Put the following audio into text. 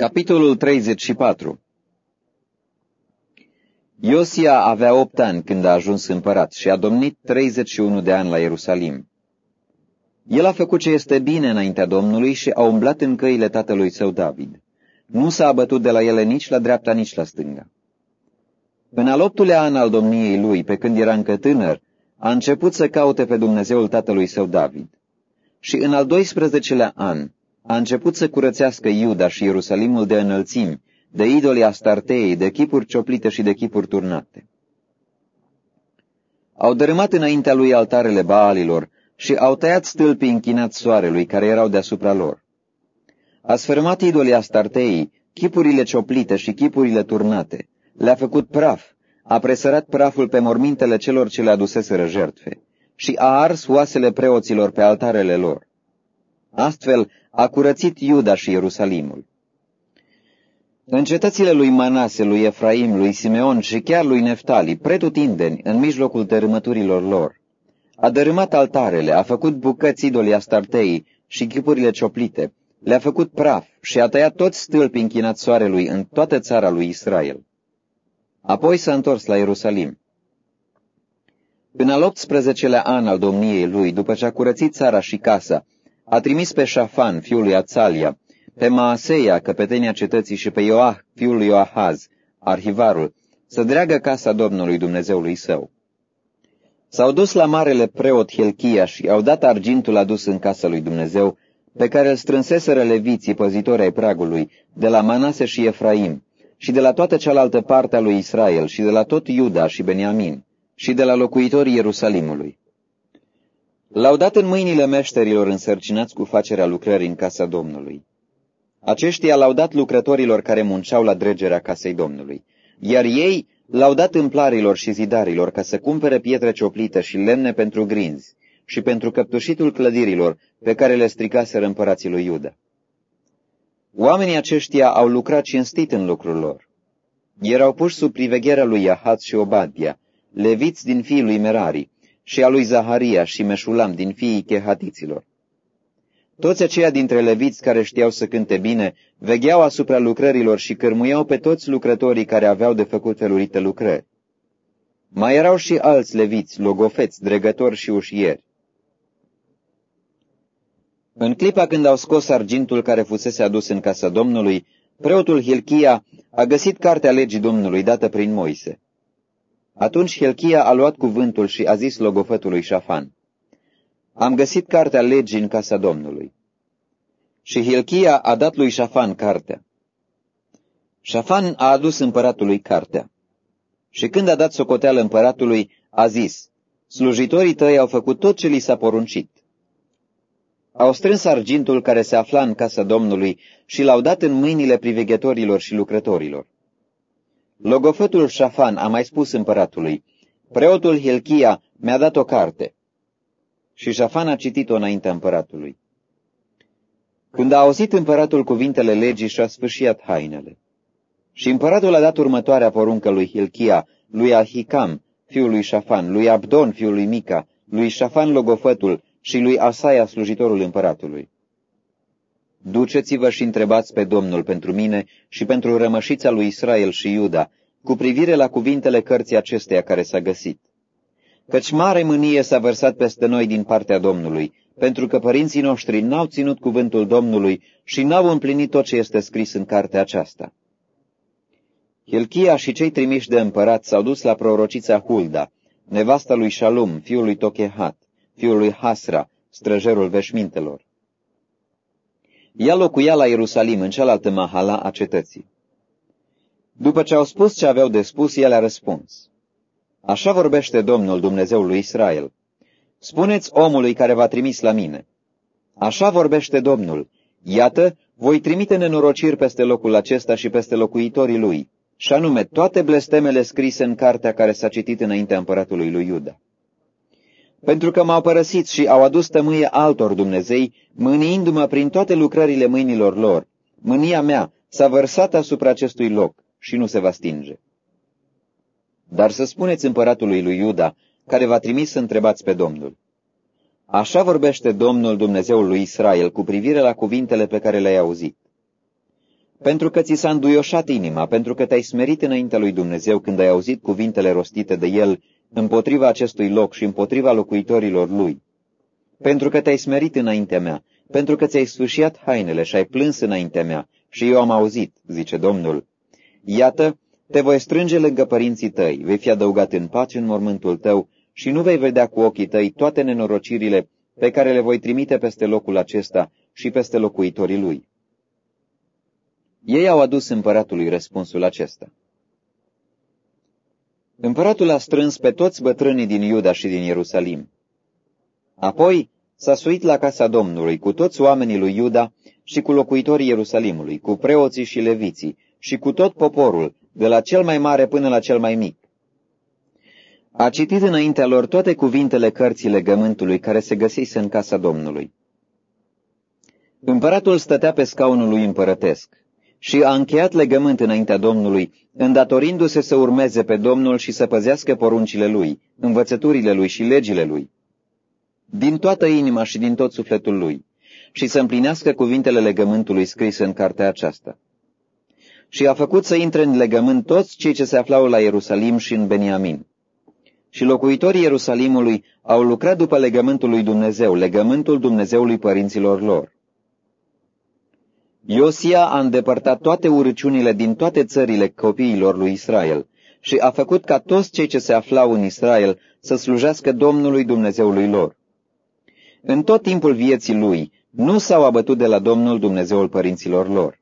Capitolul 34 Iosia avea opt ani când a ajuns împărat și a domnit 31 de ani la Ierusalim. El a făcut ce este bine înaintea Domnului și a umblat în căile tatălui său David. Nu s-a abătut de la ele nici la dreapta, nici la stânga. În al optulea an al domniei lui, pe când era încă tânăr, a început să caute pe Dumnezeul tatălui său David. Și în al 12-lea an, a început să curățească Iuda și Ierusalimul de înălțimi, de idolii astartei, de chipuri cioplite și de chipuri turnate. Au dărâmat înaintea lui altarele Baalilor și au tăiat stâlpii închinați soarelui care erau deasupra lor. A sfârmat idolii astartei, chipurile cioplite și chipurile turnate, le-a făcut praf, a presărat praful pe mormintele celor ce le aduseseră jertfe și a ars oasele preoților pe altarele lor. Astfel a curățit Iuda și Ierusalimul. În cetățile lui Manase, lui Efraim, lui Simeon și chiar lui Neftali, pretutindeni, în mijlocul tărâmăturilor lor, a dărâmat altarele, a făcut bucăți idolii astartei și chipurile cioplite, le-a făcut praf și a tăiat toți stâlpii închinați soarelui în toată țara lui Israel. Apoi s-a întors la Ierusalim. În al 18-lea an al domniei lui, după ce a curățit țara și casa, a trimis pe Șafan, fiul lui Ațalia, pe Maaseia, căpetenia cetății, și pe Ioah, fiul lui Ioahaz, arhivarul, să dreagă casa Domnului Dumnezeului său. S-au dus la marele preot Hilchia și au dat argintul adus în casa lui Dumnezeu, pe care îl strânseseră leviții păzitori ai pragului, de la Manase și Efraim, și de la toată cealaltă parte a lui Israel, și de la tot Iuda și Beniamin, și de la locuitorii Ierusalimului. L-au dat în mâinile meșterilor însărcinați cu facerea lucrării în casa Domnului. Aceștia l-au dat lucrătorilor care munceau la dregerea casei Domnului, iar ei l-au dat împlarilor și zidarilor ca să cumpere pietre cioplite și lemne pentru grinzi și pentru căptușitul clădirilor pe care le stricaseră împărații lui Iuda. Oamenii aceștia au lucrat cinstit în lucrul lor. Erau puși sub privegherea lui Ahat și Obadia, leviți din fiii lui Merari, și a lui Zaharia și Meșulam din fiii chehatiților. Toți aceia dintre leviți care știau să cânte bine, vegheau asupra lucrărilor și cărmuiau pe toți lucrătorii care aveau de făcut felurite lucrări. Mai erau și alți leviți, logofeți, dregători și ușieri. În clipa când au scos argintul care fusese adus în casa Domnului, preotul Hilchia a găsit cartea legii Domnului dată prin Moise. Atunci Hilchia a luat cuvântul și a zis logofătului Șafan, Am găsit cartea legii în casa Domnului. Și Hilchia a dat lui Șafan cartea. Șafan a adus împăratului cartea. Și când a dat socoteală împăratului, a zis, Slujitorii tăi au făcut tot ce li s-a poruncit. Au strâns argintul care se afla în casa Domnului și l-au dat în mâinile priveghetorilor și lucrătorilor. Logofătul Șafan a mai spus împăratului, preotul Hilchia mi-a dat o carte. Și Șafan a citit-o înaintea împăratului. Când a auzit împăratul cuvintele legii și-a sfârșit hainele. Și împăratul a dat următoarea poruncă lui Hilchia, lui Ahicam, fiul lui Șafan, lui Abdon, fiul lui Mica, lui Șafan logofătul și lui Asaia, slujitorul împăratului. Duceți-vă și întrebați pe Domnul pentru mine și pentru rămășița lui Israel și Iuda, cu privire la cuvintele cărții acesteia care s-a găsit. Căci mare mânie s-a vărsat peste noi din partea Domnului, pentru că părinții noștri n-au ținut cuvântul Domnului și n-au împlinit tot ce este scris în cartea aceasta. Hilchia și cei trimiși de împărat s-au dus la prorocița Hulda, nevasta lui Shalum, fiul lui Tochehat, fiul lui Hasra, străjerul veșmintelor. Ea locuia la Ierusalim, în cealaltă mahala a cetății. După ce au spus ce aveau de spus, el a răspuns. Așa vorbește Domnul Dumnezeul lui Israel. Spuneți omului care v-a trimis la mine. Așa vorbește Domnul. Iată, voi trimite nenorociri peste locul acesta și peste locuitorii lui, și anume toate blestemele scrise în cartea care s-a citit înaintea împăratului lui Iuda pentru că m-au părăsit și au adus tămâie altor Dumnezei, mâniindu-mă prin toate lucrările mâinilor lor. Mânia mea s-a vărsat asupra acestui loc și nu se va stinge. Dar să spuneți împăratului lui Iuda, care v-a trimis să întrebați pe Domnul. Așa vorbește Domnul Dumnezeul lui Israel cu privire la cuvintele pe care le-ai auzit. pentru că ți s-a înduioșat inima, pentru că te-ai smerit înaintea lui Dumnezeu când ai auzit cuvintele rostite de El împotriva acestui loc și împotriva locuitorilor lui. Pentru că te-ai smerit înaintea mea, pentru că ți-ai sfârșiat hainele și ai plâns înaintea mea, și eu am auzit, zice Domnul. Iată, te voi strânge lângă părinții tăi, vei fi adăugat în pace în mormântul tău și nu vei vedea cu ochii tăi toate nenorocirile pe care le voi trimite peste locul acesta și peste locuitorii lui. Ei au adus împăratului răspunsul acesta. Împăratul a strâns pe toți bătrânii din Iuda și din Ierusalim. Apoi s-a suit la casa Domnului cu toți oamenii lui Iuda și cu locuitorii Ierusalimului, cu preoții și leviții și cu tot poporul, de la cel mai mare până la cel mai mic. A citit înaintea lor toate cuvintele cărții legământului care se găsise în casa Domnului. Împăratul stătea pe scaunul lui împărătesc și a încheiat legământ înaintea Domnului, îndatorindu-se să urmeze pe Domnul și să păzească poruncile lui, învățăturile lui și legile lui, din toată inima și din tot sufletul lui, și să împlinească cuvintele legământului scrise în cartea aceasta. Și a făcut să intre în legământ toți cei ce se aflau la Ierusalim și în Beniamin. Și locuitorii Ierusalimului au lucrat după legământul lui Dumnezeu, legământul Dumnezeului părinților lor. Iosia a îndepărtat toate urăciunile din toate țările copiilor lui Israel și a făcut ca toți cei ce se aflau în Israel să slujească Domnului Dumnezeului lor. În tot timpul vieții lui nu s-au abătut de la Domnul Dumnezeul părinților lor.